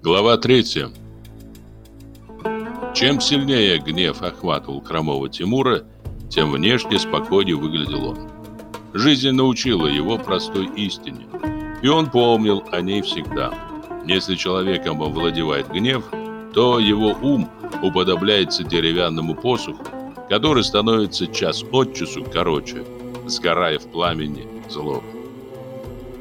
Глава 3. Чем сильнее гнев охватывал хромого Тимура, тем внешне спокойнее выглядел он. Жизнь научила его простой истине, и он помнил о ней всегда. Если человеком овладевает гнев, то его ум уподобляется деревянному посоху, который становится час от часу короче, сгорая в пламени злобы.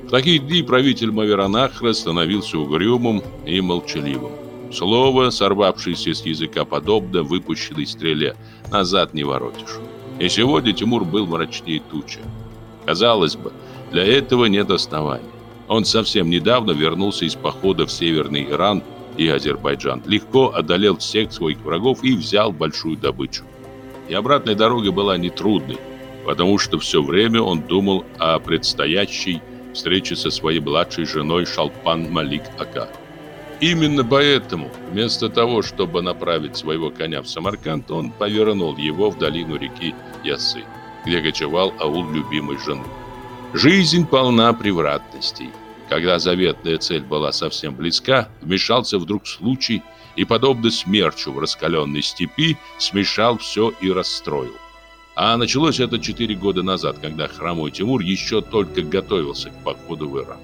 В такие дни правитель Маверанахра становился угрюмым и молчаливым. Слово, сорвавшееся с языка подобно выпущенной стреле, назад не воротишь. И сегодня Тимур был мрачнее тучи. Казалось бы, для этого нет оснований. Он совсем недавно вернулся из похода в Северный Иран и Азербайджан, легко одолел всех своих врагов и взял большую добычу. И обратная дорога была нетрудной, потому что все время он думал о предстоящей встрече со своей младшей женой Шалпан Малик Ака. Именно поэтому, вместо того, чтобы направить своего коня в Самарканд, он повернул его в долину реки Ясы, где кочевал аул любимой жены. Жизнь полна превратностей. Когда заветная цель была совсем близка, вмешался вдруг случай и, подобно смерчу в раскаленной степи, смешал все и расстроил. А началось это четыре года назад, когда хромой Тимур еще только готовился к походу в Иран.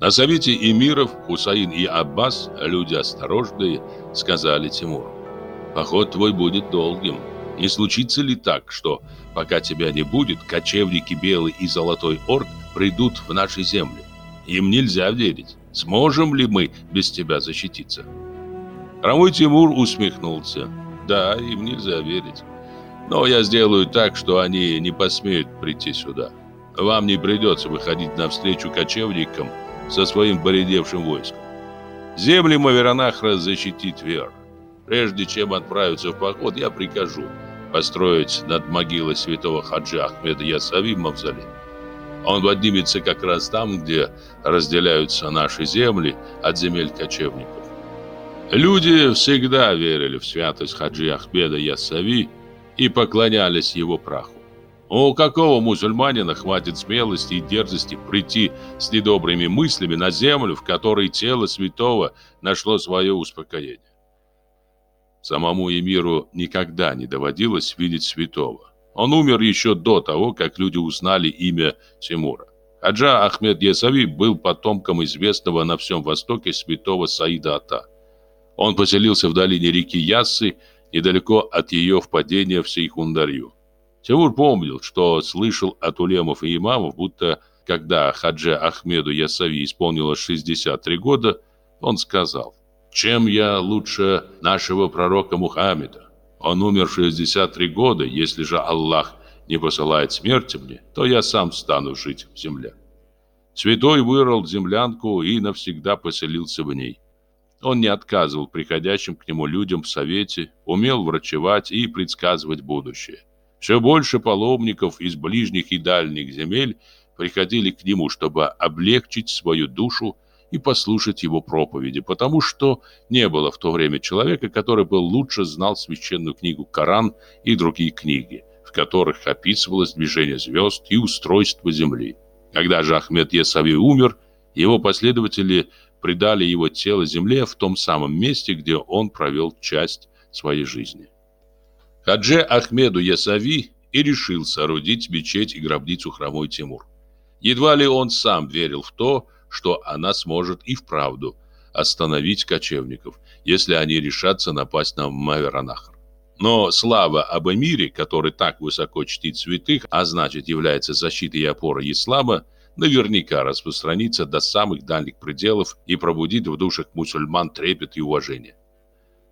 На совете эмиров Хусаин и Аббас, люди осторожные, сказали Тимуру, «Поход твой будет долгим. Не случится ли так, что, пока тебя не будет, кочевники Белый и Золотой Орд придут в наши земли? Им нельзя верить. Сможем ли мы без тебя защититься? Рамой Тимур усмехнулся. Да, им нельзя верить. Но я сделаю так, что они не посмеют прийти сюда. Вам не придется выходить навстречу кочевникам со своим поредевшим войском. Земли Маверанахра защитит Вер. Прежде чем отправиться в поход, я прикажу построить над могилой святого Хаджи Ахмеда Ясави мавзолей. Он поднимется как раз там, где разделяются наши земли от земель кочевников. Люди всегда верили в святость Хаджи Ахмеда Ясави и поклонялись его праху. У какого мусульманина хватит смелости и дерзости прийти с недобрыми мыслями на землю, в которой тело святого нашло свое успокоение? Самому эмиру никогда не доводилось видеть святого. Он умер еще до того, как люди узнали имя Тимура. Хаджа Ахмед Ясави был потомком известного на всем Востоке святого Саида Ата. Он поселился в долине реки Яссы, недалеко от ее впадения в Сейхундарью. Тимур помнил, что слышал от улемов и имамов, будто когда Хаджа Ахмеду Ясави исполнилось 63 года, он сказал, «Чем я лучше нашего пророка Мухаммеда? Он умер в 63 года, если же Аллах не посылает смерти мне, то я сам стану жить в земле». Святой вырыл землянку и навсегда поселился в ней. Он не отказывал приходящим к нему людям в совете, умел врачевать и предсказывать будущее. Все больше паломников из ближних и дальних земель приходили к нему, чтобы облегчить свою душу и послушать его проповеди, потому что не было в то время человека, который бы лучше знал священную книгу Коран и другие книги, в которых описывалось движение звезд и устройство Земли. Когда же Ахмед Ясави умер, его последователи предали его тело земле в том самом месте, где он провел часть своей жизни. Хадже Ахмеду Ясави и решил соорудить мечеть и гробницу хромой Тимур. Едва ли он сам верил в то, что она сможет и вправду остановить кочевников, если они решатся напасть на Маверанахр. Но слава об эмире, который так высоко чтит святых, а значит является защитой и опорой ислама, наверняка распространится до самых дальних пределов и пробудит в душах мусульман трепет и уважение.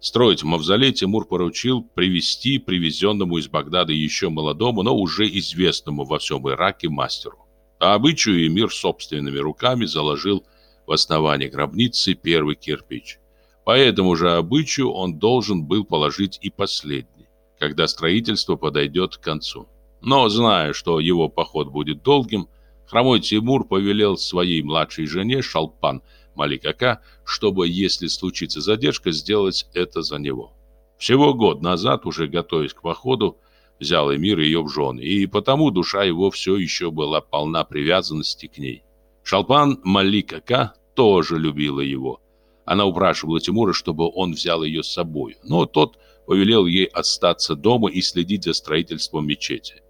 Строить мавзолей Тимур поручил привести привезенному из Багдада еще молодому, но уже известному во всем Ираке мастеру. А обычаю эмир собственными руками заложил в основании гробницы первый кирпич. По этому же обычаю он должен был положить и последний, когда строительство подойдет к концу. Но, зная, что его поход будет долгим, хромой Тимур повелел своей младшей жене Шалпан – Маликака, чтобы, если случится задержка, сделать это за него. Всего год назад, уже готовясь к походу, взял Эмир ее в жены, и потому душа его все еще была полна привязанности к ней. Шалпан Маликака тоже любила его. Она упрашивала Тимура, чтобы он взял ее с собой, но тот повелел ей остаться дома и следить за строительством мечети.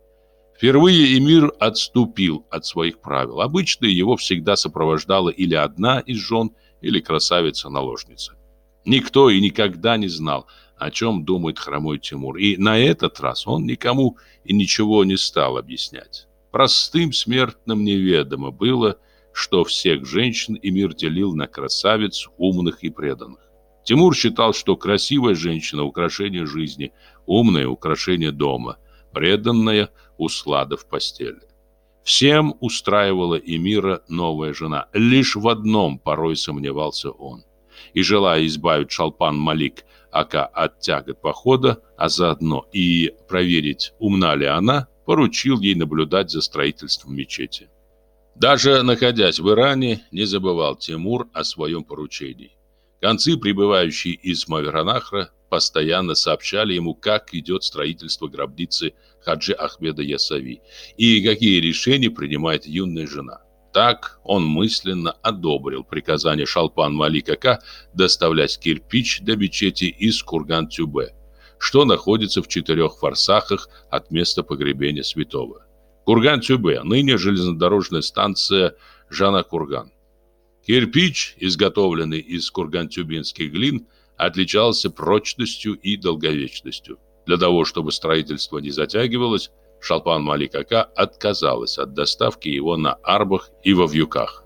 Впервые Эмир отступил от своих правил. Обычно его всегда сопровождала или одна из жен, или красавица-наложница. Никто и никогда не знал, о чем думает хромой Тимур, и на этот раз он никому и ничего не стал объяснять. Простым смертным неведомо было, что всех женщин Эмир делил на красавиц, умных и преданных. Тимур считал, что красивая женщина – украшение жизни, умное – украшение дома, преданная – услада в постели. Всем устраивала Эмира новая жена. Лишь в одном порой сомневался он. И желая избавить Шалпан Малик Ака от тягот похода, а заодно и проверить, умна ли она, поручил ей наблюдать за строительством мечети. Даже находясь в Иране, не забывал Тимур о своем поручении. Концы, прибывающие из Маверанахра, постоянно сообщали ему, как идет строительство гробницы Хаджи Ахмеда Ясави и какие решения принимает юная жена. Так он мысленно одобрил приказание Шалпан Маликака доставлять кирпич до мечети из Курган-Тюбе, что находится в четырех форсахах от места погребения святого. Курган-Тюбе, ныне железнодорожная станция Жана-Курган. Кирпич, изготовленный из курган-тюбинских глин, отличался прочностью и долговечностью. Для того, чтобы строительство не затягивалось, Шалпан Маликака отказалась от доставки его на арбах и во вьюках.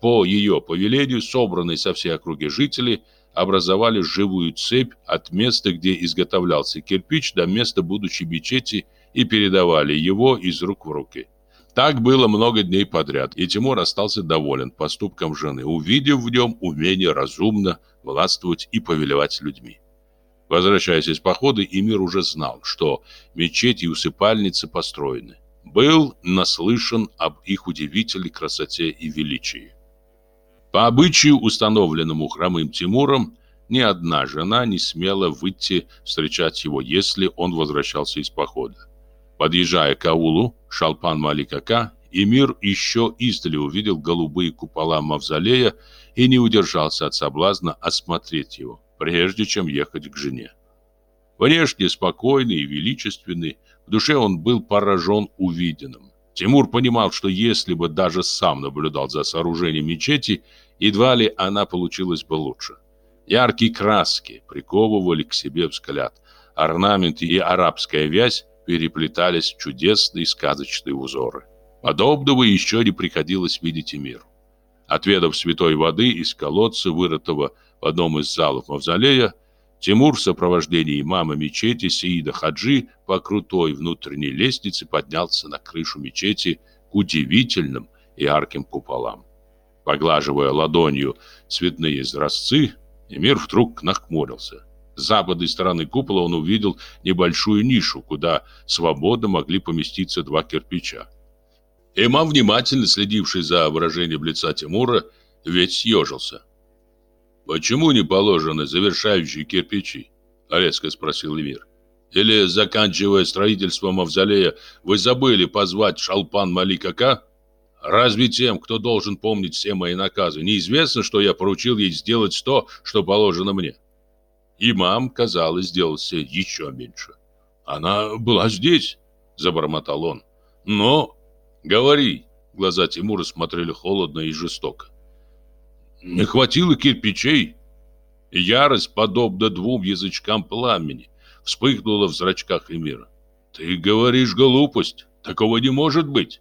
По ее повелению, собранные со всей округи жители образовали живую цепь от места, где изготовлялся кирпич, до места будущей мечети и передавали его из рук в руки. Так было много дней подряд, и Тимур остался доволен поступком жены, увидев в нем умение разумно властвовать и повелевать людьми. Возвращаясь из похода, Эмир уже знал, что мечети и усыпальницы построены. Был наслышан об их удивительной красоте и величии. По обычаю, установленному хромым Тимуром, ни одна жена не смела выйти встречать его, если он возвращался из похода. Подъезжая к аулу Шалпан Маликака, Эмир еще издали увидел голубые купола мавзолея и не удержался от соблазна осмотреть его прежде чем ехать к жене. Внешне спокойный и величественный, в душе он был поражен увиденным. Тимур понимал, что если бы даже сам наблюдал за сооружением мечети, едва ли она получилась бы лучше. Яркие краски приковывали к себе взгляд. Орнаменты и арабская вязь переплетались чудесные сказочные узоры. Подобного еще не приходилось видеть и миру. Отведав святой воды из колодца, вырытого в одном из залов мавзолея, Тимур в сопровождении имама мечети Сеида Хаджи по крутой внутренней лестнице поднялся на крышу мечети к удивительным и ярким куполам. Поглаживая ладонью цветные изразцы, Эмир вдруг нахмурился. Западной стороны купола он увидел небольшую нишу, куда свободно могли поместиться два кирпича. Имам, внимательно следивший за выражением лица Тимура, ведь съежился. «Почему не положены завершающие кирпичи?» — резко спросил Эмир. «Или, заканчивая строительство мавзолея, вы забыли позвать Шалпан Маликака? Разве тем, кто должен помнить все мои наказы, неизвестно, что я поручил ей сделать то, что положено мне?» Имам, казалось, сделался еще меньше. «Она была здесь», — забормотал он. «Но...» «Говори!» Глаза Тимура смотрели холодно и жестоко. Не хватило кирпичей. Ярость, подобно двум язычкам пламени, вспыхнула в зрачках Эмира. «Ты говоришь глупость. Такого не может быть!»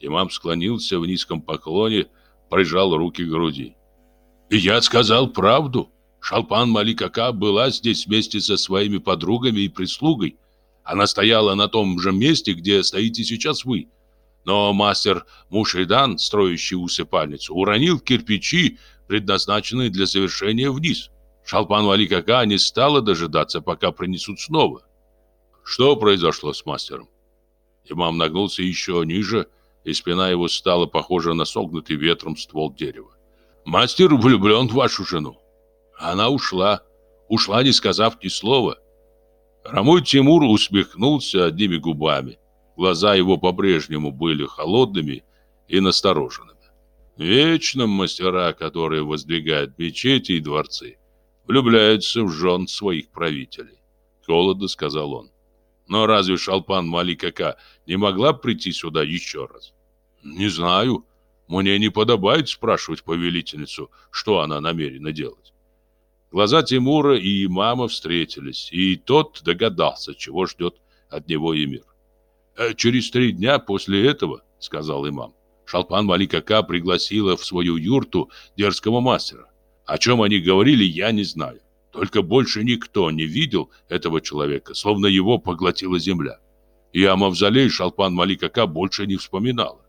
Имам склонился в низком поклоне, прижал руки к груди. «И я сказал правду. Шалпан Маликака была здесь вместе со своими подругами и прислугой. Она стояла на том же месте, где стоите сейчас вы. Но мастер Мушидан, строящий усыпальницу, уронил кирпичи, предназначенные для завершения вниз. Шалпан Валикака не стала дожидаться, пока принесут снова. Что произошло с мастером? Имам нагнулся еще ниже, и спина его стала похожа на согнутый ветром ствол дерева. Мастер влюблен в вашу жену. Она ушла. Ушла, не сказав ни слова. Рамой Тимур усмехнулся одними губами. Глаза его по-прежнему были холодными и настороженными. Вечно мастера, которые воздвигают мечети и дворцы, влюбляются в жен своих правителей. Холодно сказал он. Но разве Шалпан Маликака не могла прийти сюда еще раз? Не знаю. Мне не подобает спрашивать повелительницу, что она намерена делать. Глаза Тимура и мама встретились, и тот догадался, чего ждет от него Эмир. «Э, «Через три дня после этого, — сказал имам, — Шалпан Маликака пригласила в свою юрту дерзкого мастера. О чем они говорили, я не знаю. Только больше никто не видел этого человека, словно его поглотила земля. И о мавзолее Шалпан Маликака больше не вспоминала.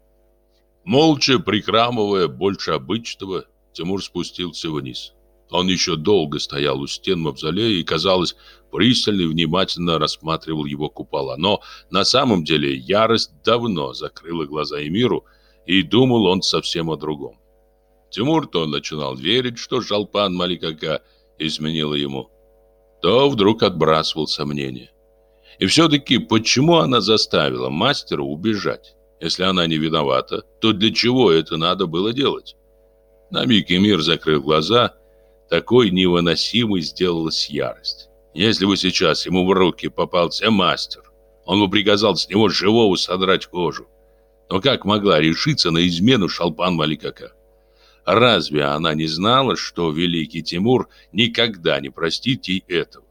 Молча, прикрамывая больше обычного, Тимур спустился вниз. Он еще долго стоял у стен мавзолея и, казалось, пристально и внимательно рассматривал его купола. Но на самом деле ярость давно закрыла глаза Эмиру, и думал он совсем о другом. Тимур то начинал верить, что Жалпан Маликака – изменила ему, то вдруг отбрасывал сомнения. И все-таки почему она заставила мастера убежать? Если она не виновата, то для чего это надо было делать? На миг Эмир закрыл глаза, такой невыносимой сделалась ярость. Если бы сейчас ему в руки попался мастер, он бы приказал с него живого содрать кожу. Но как могла решиться на измену Шалпан Маликака? Разве она не знала, что великий Тимур никогда не простит ей этого?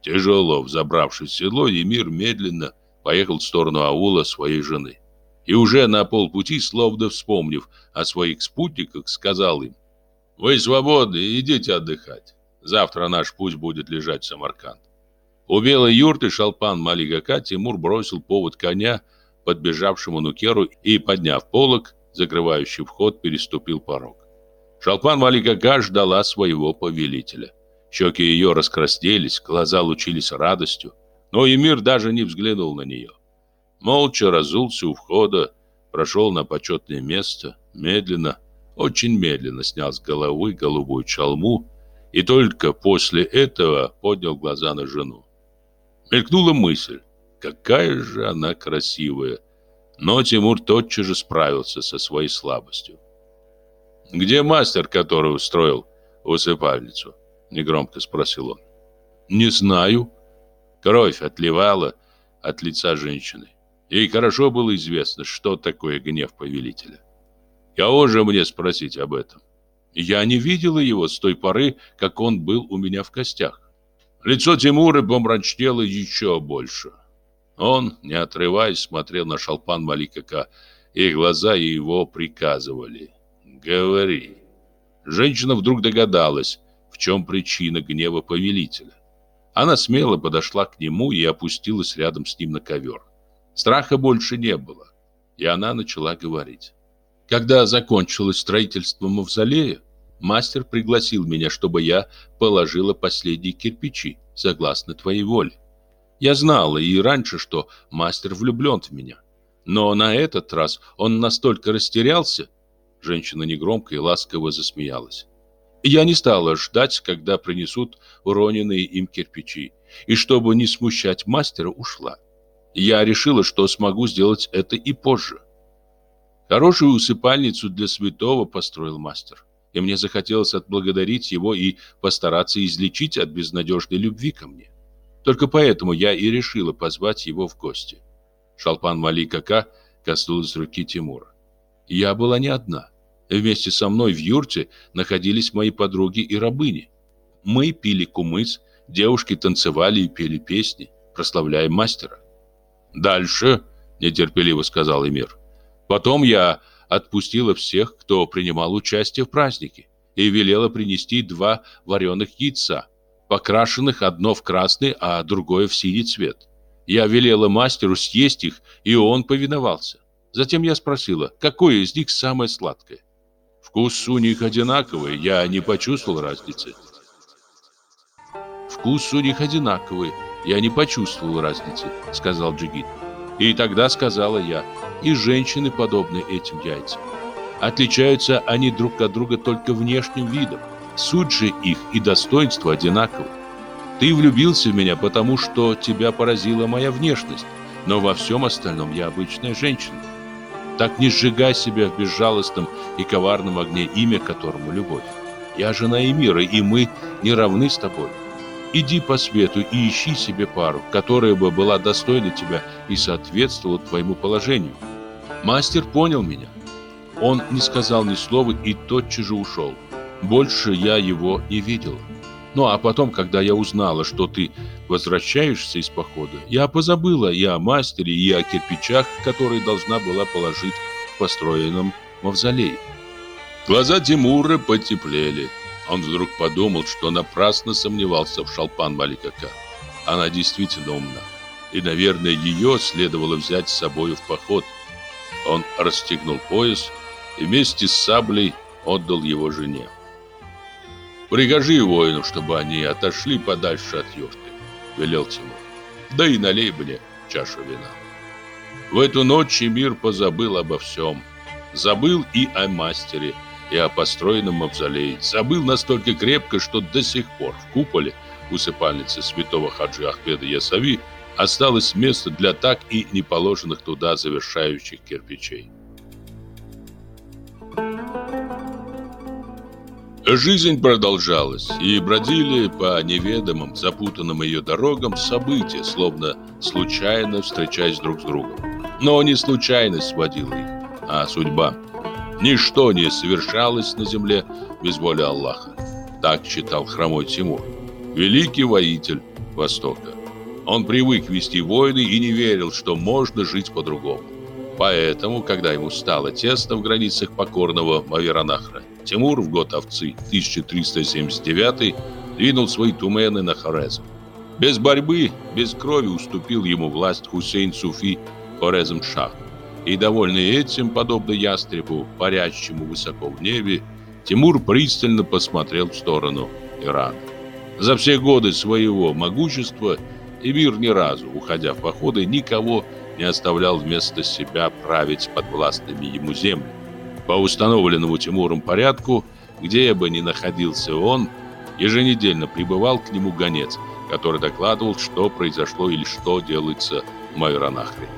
Тяжело взобравшись в седло, Емир медленно поехал в сторону аула своей жены. И уже на полпути, словно вспомнив о своих спутниках, сказал им, «Вы свободны, идите отдыхать. Завтра наш путь будет лежать в Самарканд». У белой юрты шалпан Малигака Тимур бросил повод коня подбежавшему нукеру и, подняв полог, закрывающий вход, переступил порог. Шалпан Маликака ждала своего повелителя. Щеки ее раскраснелись, глаза лучились радостью, но Эмир даже не взглянул на нее. Молча разулся у входа, прошел на почетное место, медленно, очень медленно снял с головы голубую чалму и только после этого поднял глаза на жену. Мелькнула мысль, какая же она красивая, но Тимур тотчас же справился со своей слабостью. «Где мастер, который устроил усыпальницу?» — негромко спросил он. «Не знаю». Кровь отливала от лица женщины. Ей хорошо было известно, что такое гнев повелителя. Кого же мне спросить об этом? Я не видела его с той поры, как он был у меня в костях. Лицо Тимура помрачнело еще больше. Он, не отрываясь, смотрел на Шалпан Маликака, и глаза его приказывали «Говори». Женщина вдруг догадалась, в чем причина гнева повелителя. Она смело подошла к нему и опустилась рядом с ним на ковер. Страха больше не было, и она начала говорить. Когда закончилось строительство мавзолея, мастер пригласил меня, чтобы я положила последние кирпичи, согласно твоей воле. Я знала и раньше, что мастер влюблен в меня. Но на этот раз он настолько растерялся. Женщина негромко и ласково засмеялась. Я не стала ждать, когда принесут уроненные им кирпичи, и чтобы не смущать мастера, ушла. Я решила, что смогу сделать это и позже. Хорошую усыпальницу для святого построил мастер, и мне захотелось отблагодарить его и постараться излечить от безнадежной любви ко мне. Только поэтому я и решила позвать его в гости. Шалпан Маликака коснулась руки Тимура. Я была не одна. Вместе со мной в юрте находились мои подруги и рабыни. Мы пили кумыс, девушки танцевали и пели песни, прославляя мастера. «Дальше», — нетерпеливо сказал Эмир. «Потом я отпустила всех, кто принимал участие в празднике, и велела принести два вареных яйца, покрашенных одно в красный, а другое в синий цвет. Я велела мастеру съесть их, и он повиновался. Затем я спросила, какое из них самое сладкое. Вкус у них одинаковый, я не почувствовал разницы. Вкус у них одинаковый, я не почувствовал разницы, сказал Джигит. И тогда сказала я, и женщины подобны этим яйцам. Отличаются они друг от друга только внешним видом. Суть же их и достоинство одинаковы. Ты влюбился в меня, потому что тебя поразила моя внешность, но во всем остальном я обычная женщина. Так не сжигай себя в безжалостном и коварном огне, имя которому любовь. Я жена Эмира, и мы не равны с тобой. Иди по свету и ищи себе пару, которая бы была достойна тебя и соответствовала твоему положению. Мастер понял меня. Он не сказал ни слова и тотчас же ушел. Больше я его не видел. Ну а потом, когда я узнала, что ты возвращаешься из похода, я позабыла и о мастере, и о кирпичах, которые должна была положить в построенном мавзолее. Глаза Тимура потеплели. Он вдруг подумал, что напрасно сомневался в Шалпан Маликака. Она действительно умна. И, наверное, ее следовало взять с собою в поход. Он расстегнул пояс и вместе с саблей отдал его жене. «Прикажи воину, чтобы они отошли подальше от юрты», — велел Тимур. «Да и налей мне чашу вина». В эту ночь мир позабыл обо всем. Забыл и о мастере, и о построенном мавзолее. Забыл настолько крепко, что до сих пор в куполе усыпальницы святого Хаджи Ахмеда Ясави осталось место для так и не положенных туда завершающих кирпичей. Жизнь продолжалась, и бродили по неведомым, запутанным ее дорогам события, словно случайно встречаясь друг с другом. Но не случайность сводила их, а судьба. Ничто не совершалось на земле без воли Аллаха. Так читал хромой Тимур, великий воитель Востока. Он привык вести войны и не верил, что можно жить по-другому. Поэтому, когда ему стало тесно в границах покорного Маверанахра, Тимур в год овцы 1379 двинул свои тумены на Хорезм. Без борьбы, без крови уступил ему власть Хусейн Суфи Хорезм Шах. И довольный этим, подобно ястребу, парящему высоко в небе, Тимур пристально посмотрел в сторону Ирана. За все годы своего могущества Эмир ни разу, уходя в походы, никого не оставлял вместо себя править под властными ему землями. По установленному Тимуром порядку, где бы ни находился он, еженедельно прибывал к нему гонец, который докладывал, что произошло или что делается в Майоранахре.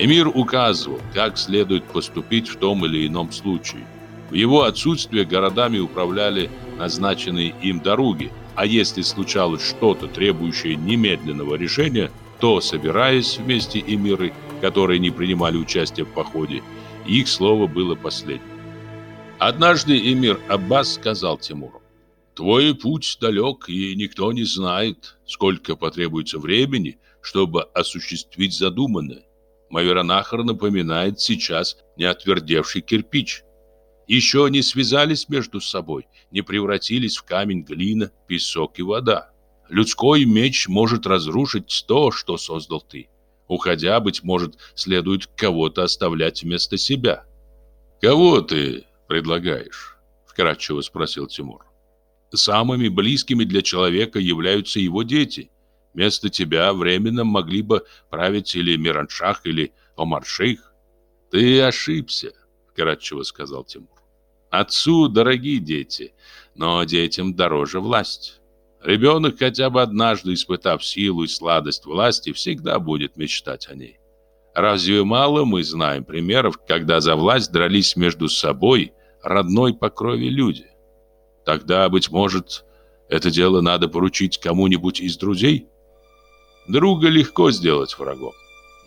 Эмир указывал, как следует поступить в том или ином случае. В его отсутствие городами управляли назначенные им дороги, а если случалось что-то, требующее немедленного решения, то, собираясь вместе эмиры, которые не принимали участие в походе, их слово было последним. Однажды эмир Аббас сказал Тимуру, «Твой путь далек, и никто не знает, сколько потребуется времени, чтобы осуществить задуманное. Маверанахар напоминает сейчас неотвердевший кирпич. Еще не связались между собой, не превратились в камень, глина, песок и вода. Людской меч может разрушить то, что создал ты. Уходя, быть может, следует кого-то оставлять вместо себя. «Кого ты предлагаешь?» – вкратчиво спросил Тимур. «Самыми близкими для человека являются его дети. Вместо тебя временно могли бы править или Мираншах, или Омаршейх. Ты ошибся, вкратчиво сказал Тимур. Отцу дорогие дети, но детям дороже власть. Ребенок, хотя бы однажды испытав силу и сладость власти, всегда будет мечтать о ней. Разве мало мы знаем примеров, когда за власть дрались между собой родной по крови люди? Тогда, быть может, это дело надо поручить кому-нибудь из друзей? Друга легко сделать врагом.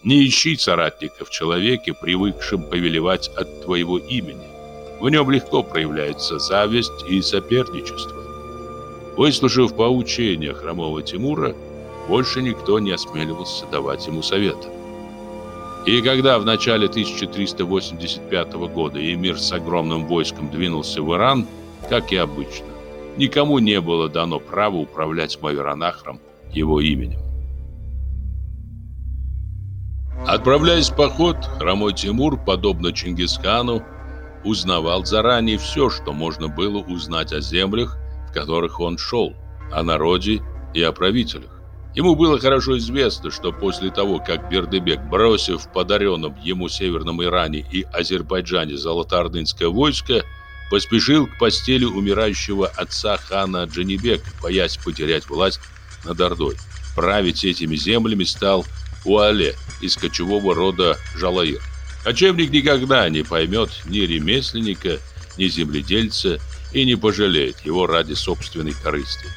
Не ищи соратника в человеке, привыкшем повелевать от твоего имени. В нем легко проявляется зависть и соперничество. Выслушав поучения хромого Тимура, больше никто не осмеливался давать ему совета. И когда в начале 1385 года эмир с огромным войском двинулся в Иран, как и обычно, никому не было дано право управлять Маверанахром его именем. Отправляясь в поход, хромой Тимур, подобно Чингисхану, узнавал заранее все, что можно было узнать о землях, в которых он шел, о народе и о правителях. Ему было хорошо известно, что после того, как Бердыбек, бросив в подаренном ему Северном Иране и Азербайджане золотоордынское войско, поспешил к постели умирающего отца хана Джанибека, боясь потерять власть над Ордой. Править этими землями стал Уале из кочевого рода Жалаир. Кочевник никогда не поймет ни ремесленника, ни земледельца и не пожалеет его ради собственной корысти.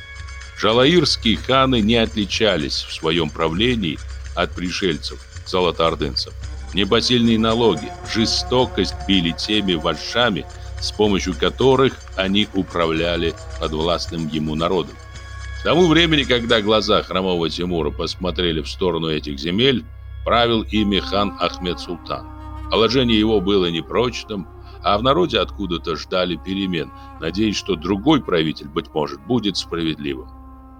Жалаирские ханы не отличались в своем правлении от пришельцев, золотоордынцев. Непосильные налоги, жестокость били теми вожжами, с помощью которых они управляли подвластным ему народом. К тому времени, когда глаза хромого Тимура посмотрели в сторону этих земель, правил ими хан Ахмед Султан. Положение его было непрочным, а в народе откуда-то ждали перемен, надеясь, что другой правитель, быть может, будет справедливым.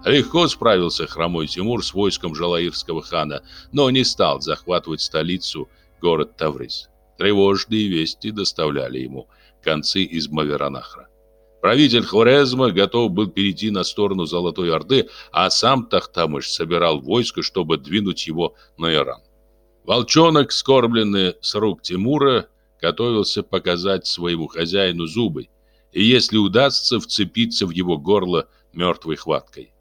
Легко справился хромой Тимур с войском Жалаирского хана, но не стал захватывать столицу, город Таврис. Тревожные вести доставляли ему концы из Маверанахра. Правитель Хорезма готов был перейти на сторону Золотой Орды, а сам Тахтамыш собирал войско, чтобы двинуть его на Иран. Волчонок, скорбленный с рук Тимура, готовился показать своему хозяину зубы, и если удастся вцепиться в его горло мертвой хваткой.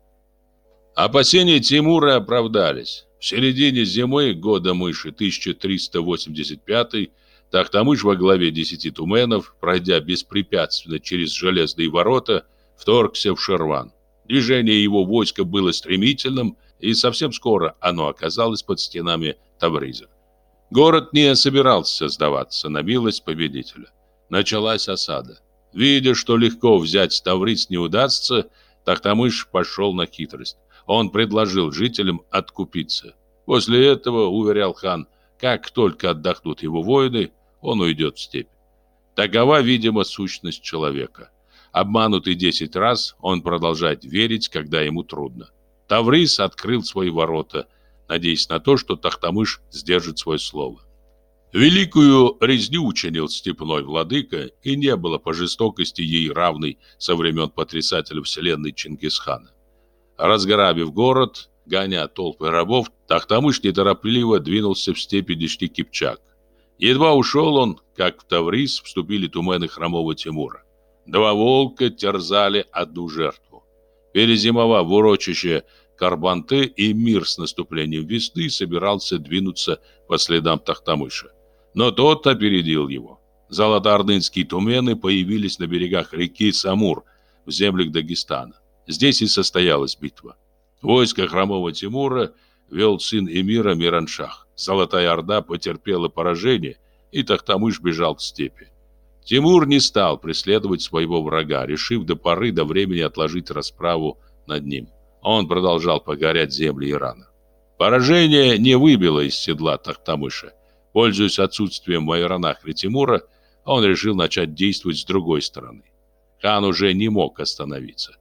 Опасения Тимура оправдались. В середине зимы года мыши 1385 Тахтамыш во главе десяти туменов, пройдя беспрепятственно через железные ворота, вторгся в Шерван. Движение его войска было стремительным, и совсем скоро оно оказалось под стенами Тавриза. Город не собирался сдаваться на милость победителя. Началась осада. Видя, что легко взять Тавриз не удастся, Тахтамыш пошел на хитрость он предложил жителям откупиться. После этого, уверял хан, как только отдохнут его воины, он уйдет в степь. Такова, видимо, сущность человека. Обманутый десять раз, он продолжает верить, когда ему трудно. Таврис открыл свои ворота, надеясь на то, что Тахтамыш сдержит свое слово. Великую резню учинил степной владыка, и не было по жестокости ей равной со времен потрясателя вселенной Чингисхана. Разграбив город, гоня толпы рабов, Тахтамыш неторопливо двинулся в степи Дишти Кипчак. Едва ушел он, как в Таврис вступили тумены хромого Тимура. Два волка терзали одну жертву. Перезимовав в урочище Карбанты, и мир с наступлением весны собирался двинуться по следам Тахтамыша. Но тот опередил его. Золотоордынские тумены появились на берегах реки Самур в землях Дагестана. Здесь и состоялась битва. Войско хромого Тимура вел сын эмира Мираншах. Золотая Орда потерпела поражение, и Тахтамыш бежал к степи. Тимур не стал преследовать своего врага, решив до поры до времени отложить расправу над ним. Он продолжал погорять земли Ирана. Поражение не выбило из седла Тахтамыша. Пользуясь отсутствием Майоранахри Тимура, он решил начать действовать с другой стороны. Хан уже не мог остановиться.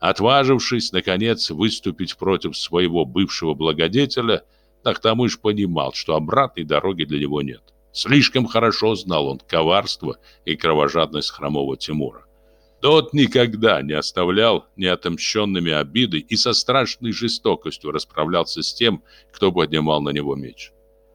Отважившись, наконец, выступить против своего бывшего благодетеля, Тахтамыш понимал, что обратной дороги для него нет. Слишком хорошо знал он коварство и кровожадность хромого Тимура. Тот никогда не оставлял неотомщенными обиды и со страшной жестокостью расправлялся с тем, кто поднимал на него меч.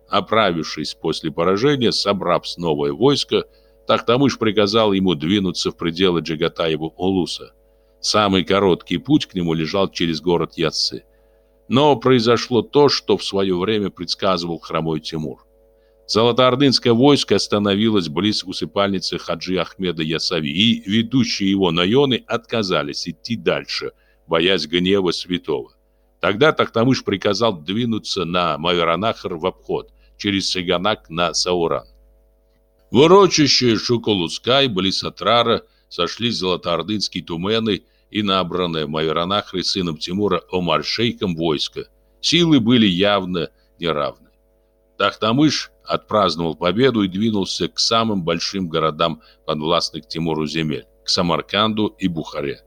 Оправившись после поражения, собрав новое войско, Тахтамыш приказал ему двинуться в пределы Джагатаева-Улуса – Самый короткий путь к нему лежал через город Яссы. Но произошло то, что в свое время предсказывал хромой Тимур. Золотоордынское войско остановилось близ усыпальницы Хаджи Ахмеда Ясави, и ведущие его наёны отказались идти дальше, боясь гнева святого. Тогда Тахтамыш приказал двинуться на Маверанахар в обход, через Сиганак на Сауран. В урочище Шуколускай, близ Атрара, сошлись золотоордынские тумены и набранное Майоранахрой сыном Тимура Омар-шейхом войско. Силы были явно неравны. Тахтамыш отпраздновал победу и двинулся к самым большим городам подвластных Тимуру земель, к Самарканду и Бухаре.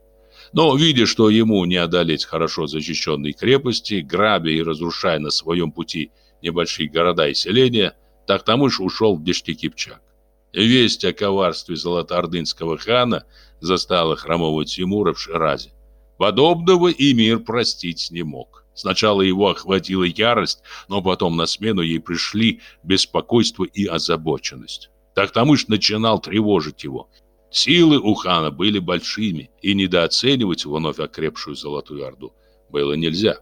Но, видя, что ему не одолеть хорошо защищенные крепости, грабя и разрушая на своем пути небольшие города и селения, Тахтамыш ушел в Дешти-Кипчак. Весть о коварстве золотоордынского хана застала хромого Тимура в Ширазе. Подобного и мир простить не мог. Сначала его охватила ярость, но потом на смену ей пришли беспокойство и озабоченность. Тахтамыш начинал тревожить его. Силы у хана были большими, и недооценивать вновь окрепшую Золотую Орду было нельзя.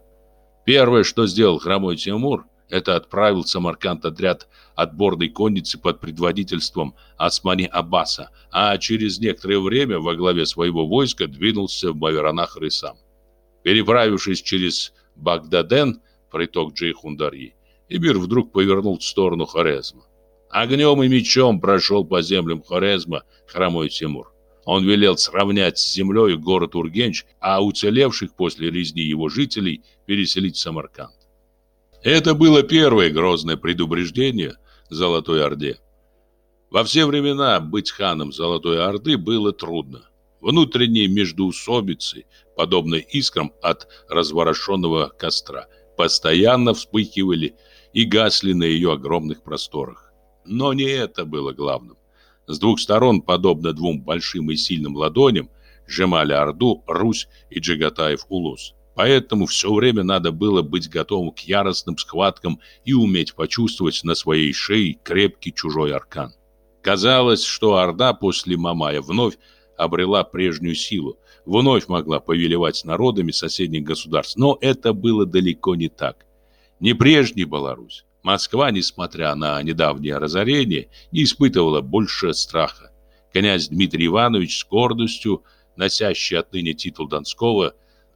Первое, что сделал хромой Тимур, это отправил Самарканд отряд отборной конницы под предводительством Османи Аббаса, а через некоторое время во главе своего войска двинулся в Маверанах и сам. Переправившись через Багдаден, приток Джейхундарьи, Эмир вдруг повернул в сторону Хорезма. Огнем и мечом прошел по землям Хорезма хромой Тимур. Он велел сравнять с землей город Ургенч, а уцелевших после резни его жителей переселить в Самарканд. Это было первое грозное предупреждение Золотой Орде. Во все времена быть ханом Золотой Орды было трудно. Внутренние междоусобицы, подобные искрам от разворошенного костра, постоянно вспыхивали и гасли на ее огромных просторах. Но не это было главным. С двух сторон, подобно двум большим и сильным ладоням, сжимали Орду, Русь и Джагатаев-Улус. Поэтому все время надо было быть готовым к яростным схваткам и уметь почувствовать на своей шее крепкий чужой аркан. Казалось, что Орда после Мамая вновь обрела прежнюю силу, вновь могла повелевать народами соседних государств, но это было далеко не так. Не прежний Беларусь. Москва, несмотря на недавнее разорение, не испытывала больше страха. Князь Дмитрий Иванович с гордостью, носящий отныне титул Донского,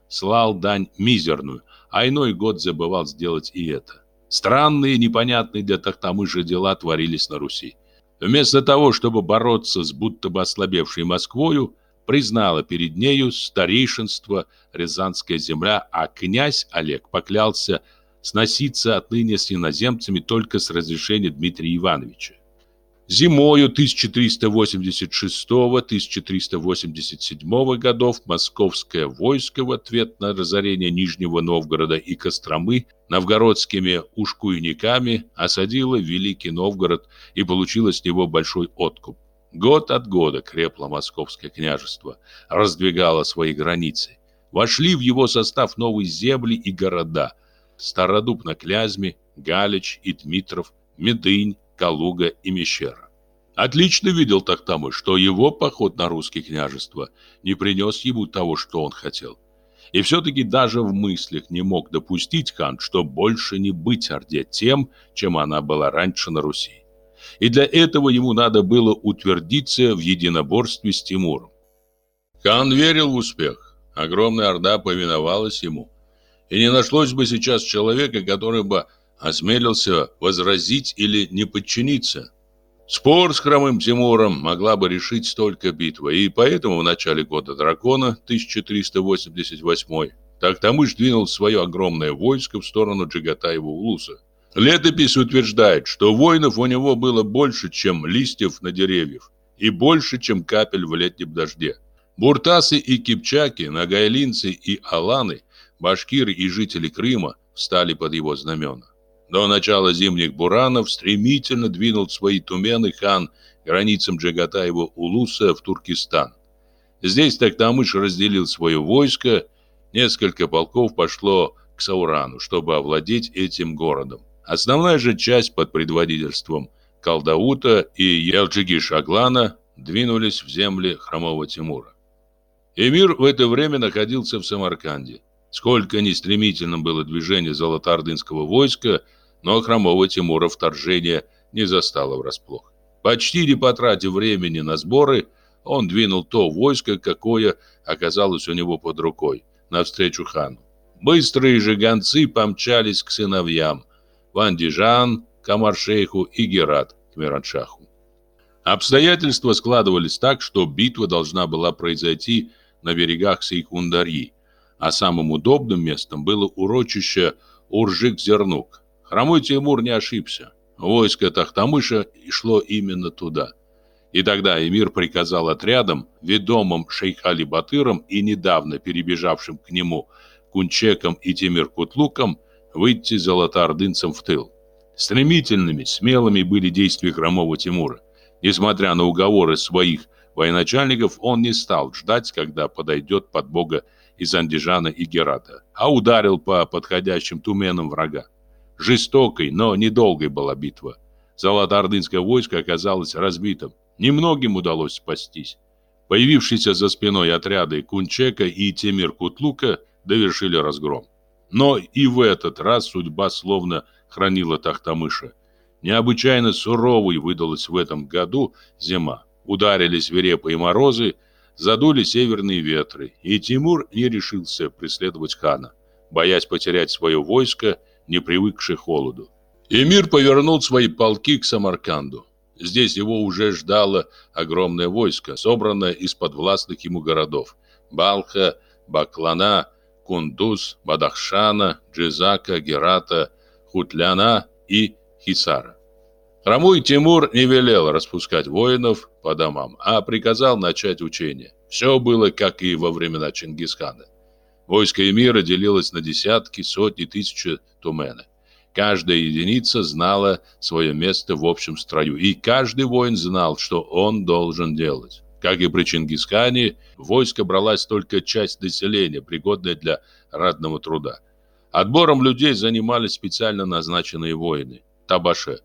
слал дань мизерную, а иной год забывал сделать и это. Странные, непонятные для Тахтамыша дела творились на Руси. Вместо того, чтобы бороться с будто бы ослабевшей Москвою, признала перед нею старейшинство Рязанская земля, а князь Олег поклялся сноситься отныне с иноземцами только с разрешения Дмитрия Ивановича. Зимою 1386-1387 годов московское войско в ответ на разорение Нижнего Новгорода и Костромы новгородскими ушкуйниками осадило Великий Новгород и получило с него большой откуп. Год от года крепло московское княжество, раздвигало свои границы. Вошли в его состав новые земли и города – Стародуб на Клязьме, Галич и Дмитров, Медынь, Калуга и Мещера. Отлично видел Тахтамыш, что его поход на русские княжества не принес ему того, что он хотел. И все-таки даже в мыслях не мог допустить хан, что больше не быть Орде тем, чем она была раньше на Руси. И для этого ему надо было утвердиться в единоборстве с Тимуром. Хан верил в успех. Огромная Орда повиновалась ему – и не нашлось бы сейчас человека, который бы осмелился возразить или не подчиниться. Спор с хромым Тимуром могла бы решить только битва, и поэтому в начале года дракона 1388 Тахтамыш двинул свое огромное войско в сторону Джигатаева-Улуса. Летопись утверждает, что воинов у него было больше, чем листьев на деревьях, и больше, чем капель в летнем дожде. Буртасы и кипчаки, нагайлинцы и аланы башкиры и жители Крыма встали под его знамена. До начала зимних буранов стремительно двинул свои тумены хан границам Джагатаева Улуса в Туркестан. Здесь Тактамыш разделил свое войско, несколько полков пошло к Саурану, чтобы овладеть этим городом. Основная же часть под предводительством Калдаута и Ялджиги-Шаглана двинулись в земли Хромого Тимура. Эмир в это время находился в Самарканде. Сколько ни стремительным было движение золотоордынского войска, но хромого Тимура вторжение не застало врасплох. Почти не потратив времени на сборы, он двинул то войско, какое оказалось у него под рукой, навстречу хану. Быстрые же гонцы помчались к сыновьям Вандижан, Камаршейху и Герат к Мираншаху. Обстоятельства складывались так, что битва должна была произойти на берегах Сейхундарьи, а самым удобным местом было урочище Уржик-Зернук. Хромой Тимур не ошибся. Войско Тахтамыша шло именно туда. И тогда эмир приказал отрядам, ведомым шейхали Батыром и недавно перебежавшим к нему Кунчеком и Тимир-Кутлуком, выйти золотоордынцам в тыл. Стремительными, смелыми были действия хромого Тимура. Несмотря на уговоры своих военачальников, он не стал ждать, когда подойдет под бога из Андижана и Герата, а ударил по подходящим туменам врага. Жестокой, но недолгой была битва. Золотоордынское войско оказалось разбитым. Немногим удалось спастись. Появившиеся за спиной отряды Кунчека и Темир Кутлука довершили разгром. Но и в этот раз судьба словно хранила Тахтамыша. Необычайно суровой выдалась в этом году зима. Ударили свирепые морозы, задули северные ветры, и Тимур не решился преследовать хана, боясь потерять свое войско, не привыкшее холоду. Эмир повернул свои полки к Самарканду. Здесь его уже ждало огромное войско, собранное из подвластных ему городов – Балха, Баклана, Кундуз, Бадахшана, Джизака, Герата, Хутляна и Хисара. Хромой Тимур не велел распускать воинов по домам, а приказал начать учение. Все было, как и во времена Чингисхана. Войско эмира делилось на десятки, сотни, тысячи тумены. Каждая единица знала свое место в общем строю, и каждый воин знал, что он должен делать. Как и при Чингисхане, войско бралась только часть населения, пригодная для ратного труда. Отбором людей занимались специально назначенные воины – табаше.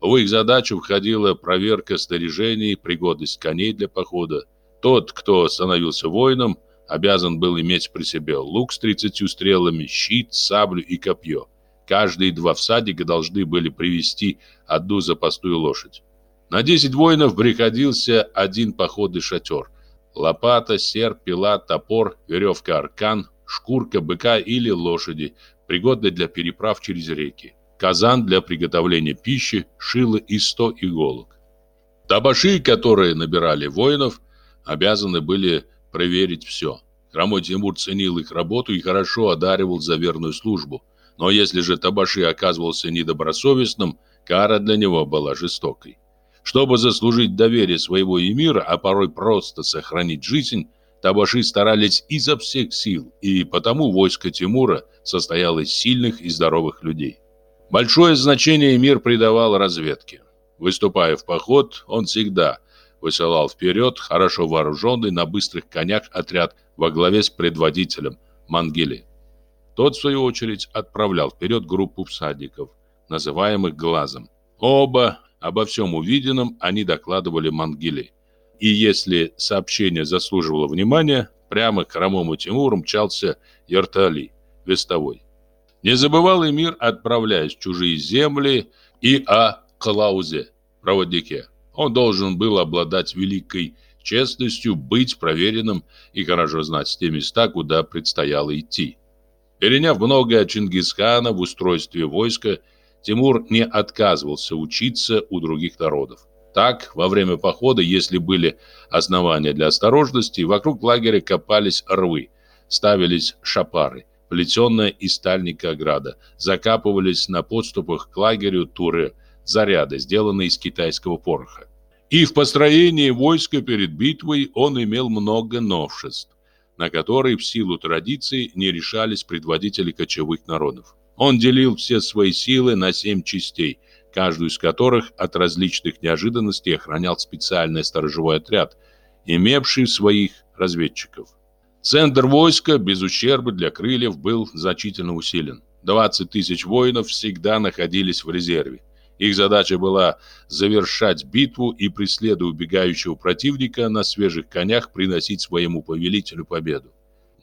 В их задачу входила проверка снаряжений, пригодность коней для похода. Тот, кто становился воином, обязан был иметь при себе лук с 30 стрелами, щит, саблю и копье. Каждые два всадника должны были привести одну запасную лошадь. На 10 воинов приходился один походный шатер. Лопата, серп, пила, топор, веревка аркан, шкурка быка или лошади, пригодная для переправ через реки. Казан для приготовления пищи, шило и 100 иголок. Табаши, которые набирали воинов, обязаны были проверить все. Хромой Тимур ценил их работу и хорошо одаривал за верную службу. Но если же Табаши оказывался недобросовестным, кара для него была жестокой. Чтобы заслужить доверие своего эмира, а порой просто сохранить жизнь, табаши старались изо всех сил, и потому войско Тимура состояло из сильных и здоровых людей. Большое значение эмир придавал разведке. Выступая в поход, он всегда высылал вперед хорошо вооруженный на быстрых конях отряд во главе с предводителем Мангили. Тот, в свою очередь, отправлял вперед группу всадников, называемых «глазом». Оба Обо всем увиденном они докладывали Мангиле. И если сообщение заслуживало внимания, прямо к хромому Тимуру мчался Яртали, вестовой. Не забывал и мир, отправляясь в чужие земли, и о Клаузе, проводнике. Он должен был обладать великой честностью, быть проверенным и хорошо знать те места, куда предстояло идти. Переняв многое от Чингисхана в устройстве войска, Тимур не отказывался учиться у других народов. Так, во время похода, если были основания для осторожности, вокруг лагеря копались рвы, ставились шапары, плетенная из стальника ограда, закапывались на подступах к лагерю туры, заряды, сделанные из китайского пороха. И в построении войска перед битвой он имел много новшеств, на которые в силу традиций не решались предводители кочевых народов. Он делил все свои силы на семь частей, каждую из которых от различных неожиданностей охранял специальный сторожевой отряд, имевший своих разведчиков. Центр войска без ущерба для крыльев был значительно усилен. 20 тысяч воинов всегда находились в резерве. Их задача была завершать битву и, преследуя убегающего противника, на свежих конях приносить своему повелителю победу.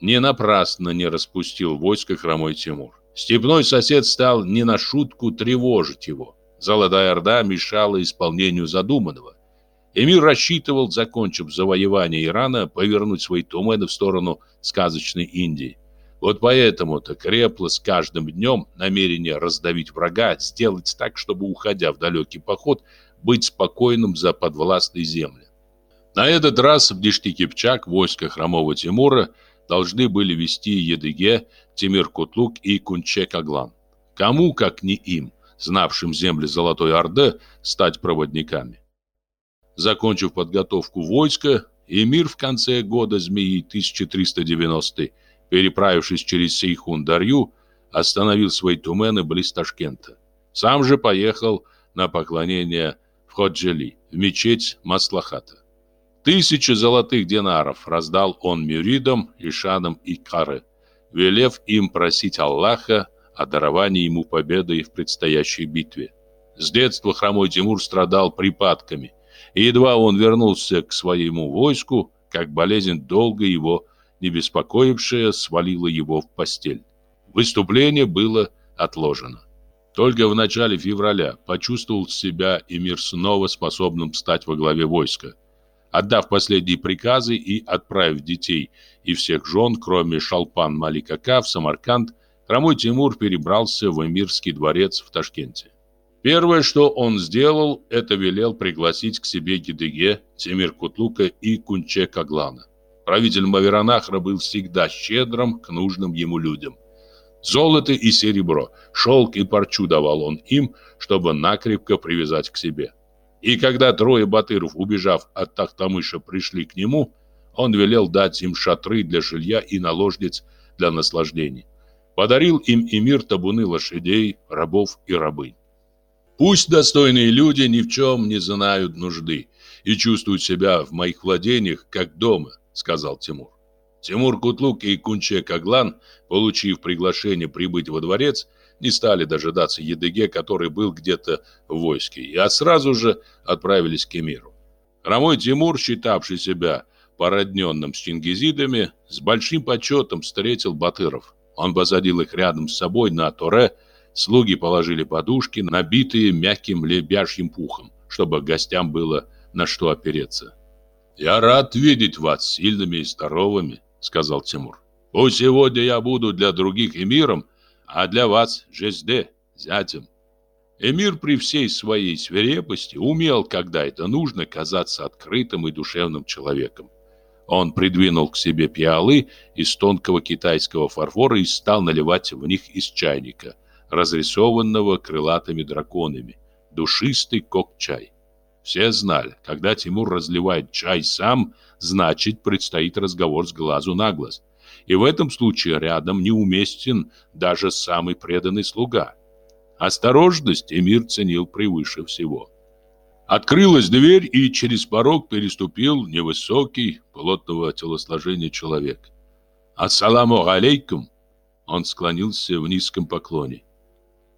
Не напрасно не распустил войско хромой Тимур. Степной сосед стал не на шутку тревожить его. Золотая Орда мешала исполнению задуманного. Эмир рассчитывал, закончив завоевание Ирана, повернуть свои тумены в сторону сказочной Индии. Вот поэтому-то крепло с каждым днем намерение раздавить врага, сделать так, чтобы, уходя в далекий поход, быть спокойным за подвластной земли. На этот раз в Дишти-Кипчак войско хромого Тимура должны были вести Едыге, Тимир-Кутлук и Кунчек-Аглан. Кому, как не им, знавшим земли Золотой Орды, стать проводниками? Закончив подготовку войска, эмир в конце года змеи 1390 переправившись через Сейхун-Дарью, остановил свои тумены близ Ташкента. Сам же поехал на поклонение в Ходжели, в мечеть Маслахата. Тысячи золотых динаров раздал он мюридам, ишанам и кары, велев им просить Аллаха о даровании ему победы в предстоящей битве. С детства хромой Тимур страдал припадками, и едва он вернулся к своему войску, как болезнь долго его не беспокоившая свалила его в постель. Выступление было отложено. Только в начале февраля почувствовал себя Эмир снова способным стать во главе войска. Отдав последние приказы и отправив детей и всех жен, кроме Шалпан Маликака, в Самарканд, Хромой Тимур перебрался в Эмирский дворец в Ташкенте. Первое, что он сделал, это велел пригласить к себе Гидыге, Тимир Кутлука и Кунче Каглана. Правитель Маверанахра был всегда щедрым к нужным ему людям. Золото и серебро, шелк и парчу давал он им, чтобы накрепко привязать к себе. И когда трое батыров, убежав от Тахтамыша, пришли к нему, он велел дать им шатры для жилья и наложниц для наслаждений. Подарил им эмир табуны лошадей, рабов и рабынь. Пусть достойные люди ни в чем не знают нужды и чувствуют себя в моих владениях, как дома, сказал Тимур. Тимур Кутлук и Кунче Каглан, получив приглашение прибыть во дворец, не стали дожидаться Едыге, который был где-то в войске, а сразу же отправились к эмиру. Хромой Тимур, считавший себя породненным с чингизидами, с большим почетом встретил батыров. Он посадил их рядом с собой на торе, слуги положили подушки, набитые мягким лебяжьим пухом, чтобы гостям было на что опереться. «Я рад видеть вас сильными и здоровыми», — сказал Тимур. «Пусть сегодня я буду для других эмиром, а для вас Жезде, зятем». Эмир при всей своей свирепости умел, когда это нужно, казаться открытым и душевным человеком. Он придвинул к себе пиалы из тонкого китайского фарфора и стал наливать в них из чайника, разрисованного крылатыми драконами, душистый кок-чай. Все знали, когда Тимур разливает чай сам, значит, предстоит разговор с глазу на глаз. И в этом случае рядом неуместен даже самый преданный слуга. Осторожность Эмир ценил превыше всего. Открылась дверь, и через порог переступил невысокий, плотного телосложения человек. «Ассаламу алейкум!» Он склонился в низком поклоне.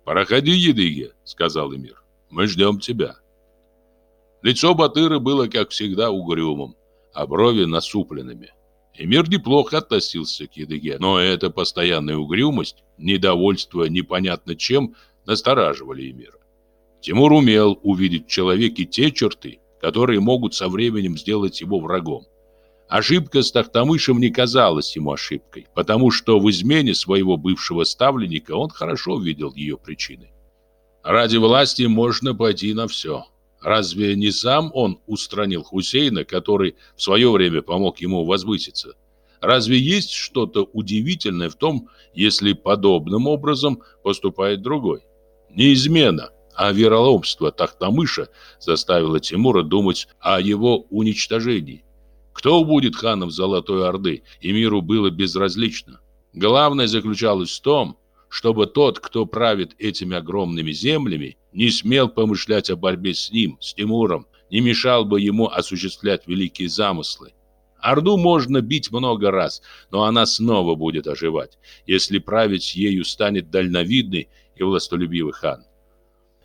«Проходи, Едыге», — сказал Эмир. «Мы ждем тебя». Лицо Батыра было, как всегда, угрюмым, а брови насупленными. Эмир неплохо относился к Едыге, но эта постоянная угрюмость, недовольство непонятно чем, настораживали Эмира. Тимур умел увидеть в человеке те черты, которые могут со временем сделать его врагом. Ошибка с Тахтамышем не казалась ему ошибкой, потому что в измене своего бывшего ставленника он хорошо видел ее причины. Ради власти можно пойти на все. Разве не сам он устранил Хусейна, который в свое время помог ему возвыситься? Разве есть что-то удивительное в том, если подобным образом поступает другой? Не измена, а вероломство Тахтамыша заставило Тимура думать о его уничтожении. Кто будет ханом Золотой Орды, и миру было безразлично. Главное заключалось в том, чтобы тот, кто правит этими огромными землями, не смел помышлять о борьбе с ним, с Тимуром, не мешал бы ему осуществлять великие замыслы. Орду можно бить много раз, но она снова будет оживать, если править ею станет дальновидный и властолюбивый хан.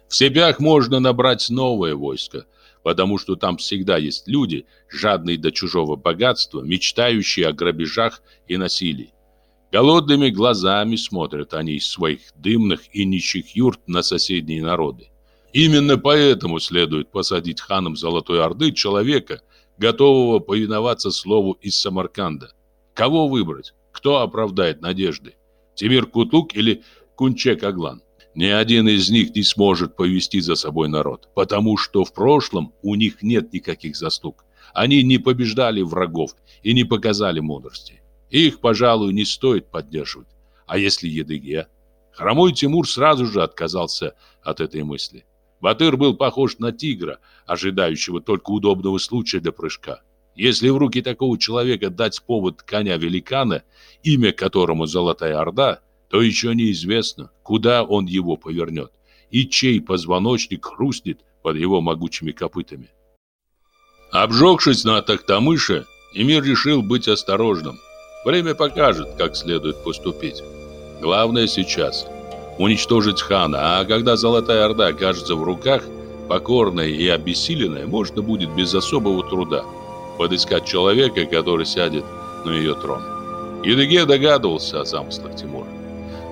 В Себях можно набрать новое войско, потому что там всегда есть люди, жадные до чужого богатства, мечтающие о грабежах и насилии. Голодными глазами смотрят они из своих дымных и нищих юрт на соседние народы. Именно поэтому следует посадить ханом Золотой Орды человека, готового повиноваться слову из Самарканда. Кого выбрать? Кто оправдает надежды? Тимир Кутлук или Кунчек Аглан? Ни один из них не сможет повести за собой народ, потому что в прошлом у них нет никаких заслуг. Они не побеждали врагов и не показали мудрости. Их, пожалуй, не стоит поддерживать. А если Едыге? Хромой Тимур сразу же отказался от этой мысли. Батыр был похож на тигра, ожидающего только удобного случая для прыжка. Если в руки такого человека дать повод коня-великана, имя которому Золотая Орда, то еще неизвестно, куда он его повернет и чей позвоночник хрустнет под его могучими копытами. Обжегшись на Тахтамыше, Эмир решил быть осторожным – Время покажет, как следует поступить. Главное сейчас уничтожить хана, а когда Золотая Орда окажется в руках, покорная и обессиленная, можно будет без особого труда подыскать человека, который сядет на ее трон. Едыге догадывался о замыслах Тимура.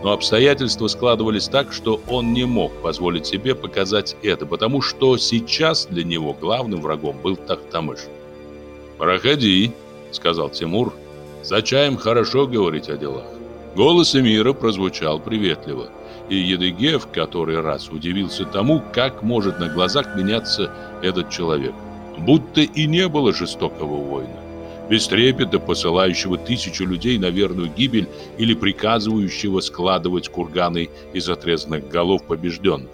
Но обстоятельства складывались так, что он не мог позволить себе показать это, потому что сейчас для него главным врагом был Тахтамыш. «Проходи», — сказал Тимур, — «за чаем хорошо говорить о делах». Голос Эмира прозвучал приветливо, и Едыге в который раз удивился тому, как может на глазах меняться этот человек. Будто и не было жестокого воина без трепета посылающего тысячу людей на верную гибель или приказывающего складывать курганы из отрезанных голов побежденных.